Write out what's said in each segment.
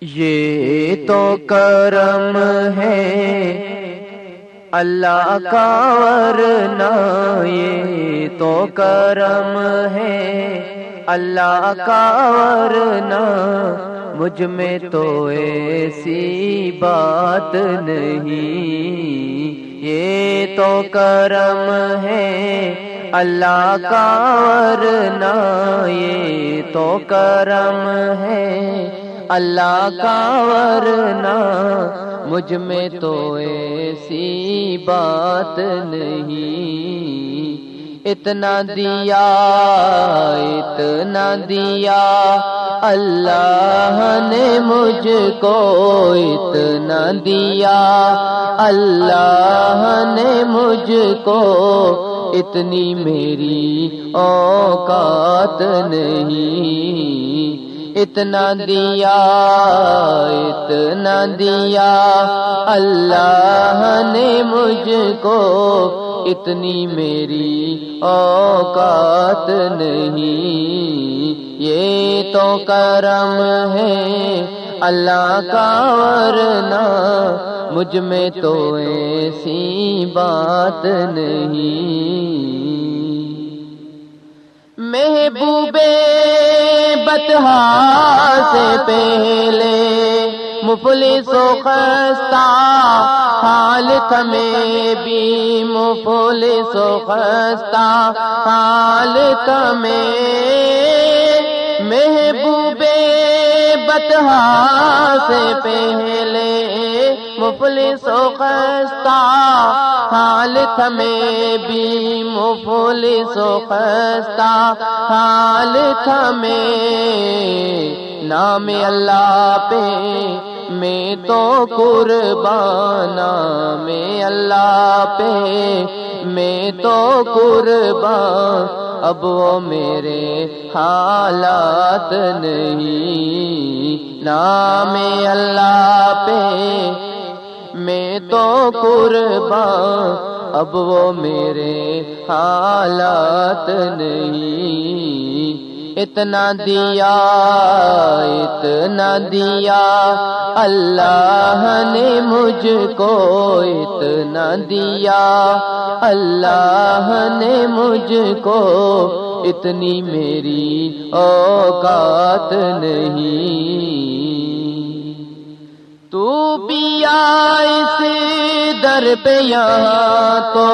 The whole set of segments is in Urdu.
یہ تو کرم ہے۔ اللہ کا ورنہ یہ تو کرم ہے۔ اللہ کا ورنہ مجھ میں تو ایسی بات نہیں۔ یہ تو کرم ہے۔ اللہ کا ورنہ یہ تو کرم ہے۔ اللہ کا ورنہ مجھ میں تو ایسی بات نہیں۔ اتنا دیا اتنا دیا اللہ نے مجھ کو اتنا دیا۔ اللہ نے مجھ کو اتنی میری اوقات نہیں۔ اتنا دیا اتنا دیا۔ اللہ نے مجھ کو اتنی میری اوقات نہیں۔ یہ تو کرم ہے اللہ کا، ورنہ مجھ میں تو ایسی بات نہیں۔ محبوبے بتہا سے پہلے، مفلس و خستہ حال تمہیں بھی مفلس و خستہ حال تمہیں محبوبے بتہا سے پہلے۔ مفلس و خستہ حالت میں بھی مفلس و خستہ حالت میں نام اللہ پہ میں تو قربان میں اللہ پہ میں تو قربان، اب وہ میرے حالات نہیں، نام اللہ پہ میں تو قربان اب وہ میرے حالات نہیں۔ اتنا دیا اتنا دیا، اللہ نے مجھ کو اتنا دیا۔ اللہ نے مجھ کو اتنی میری اوقات نہیں۔ تو بھی اس در پہ یہاں تو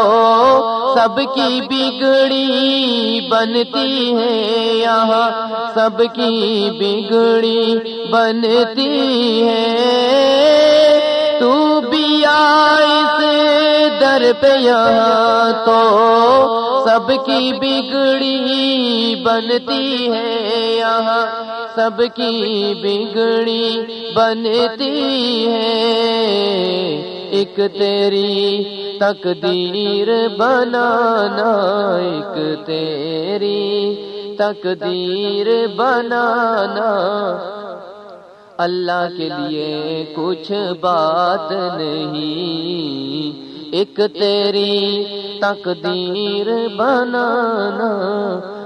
سب کی بگڑی بنتی ہے یہاں سب کی بگڑی بنتی ہے۔ تو بھی اس در پہ یہاں تو سب کی بگڑی بنتی ہے یہاں۔ سب کی بگڑی بنتی ہے۔ ایک تیری تقدیر بنانا، ایک تیری تقدیر بنانا۔ اللہ کے لیے کچھ بات نہیں، ایک تیری تقدیر بنانا۔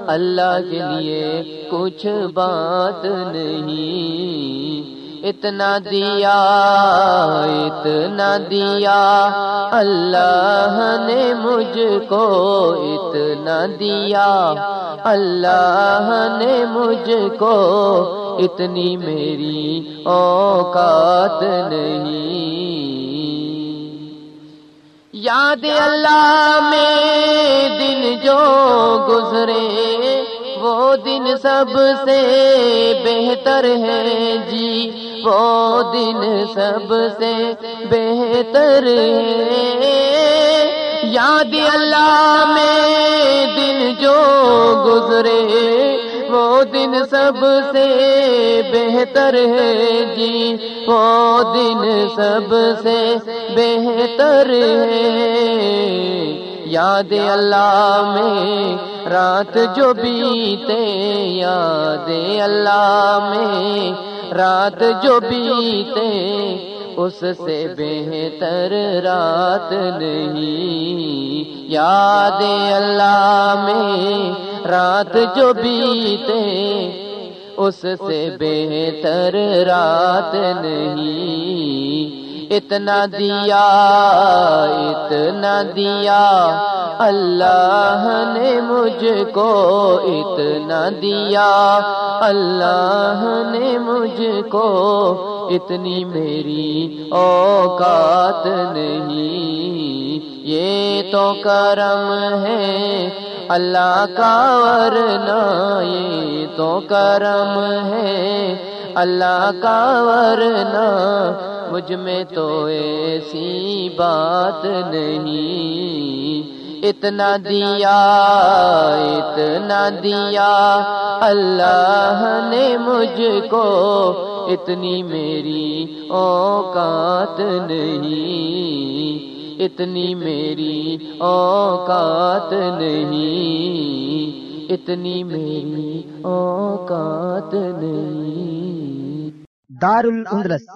اللہ کے لیے کچھ بات نہیں۔ اتنا دیا اتنا دیا، اللہ نے مجھ کو اتنا دیا۔ اللہ نے مجھ کو اتنی میری اوقات نہیں۔ یاد اللہ میں دن جو گزرے وہ دن سب سے بہتر ہے جی وہ دن سب سے بہتر ہے۔ یاد اللہ میں دن جو گزرے، وہ دن سب سے بہتر ہے جی وہ دن سب سے بہتر ہے۔ یاد اللہ میں، رات جو بیتے یاد اللہ میں۔ رات جو بیتے، اس سے بہتر رات نہیں۔ یاد اللہ میں، رات جو بیتے، اس سے بہتر رات نہیں۔ اتنا دیا اتنا دیا۔ اللہ نے مجھ کو اتنا دیا۔ اللہ نے مجھ کو اتنی میری اوقات نہیں۔ یہ تو کرم ہے اللہ کا، ورنہ یہ تو کرم ہے اللہ کا، ورنہ مجھ میں تو ایسی بات نہیں۔ اتنا دیا اتنا دیا، اللہ نے مجھ کو اتنی میری اوقات نہیں۔ اتنی میری اوقات نہیں۔ اتنی میری اوقات نہیں۔ دار الاندلس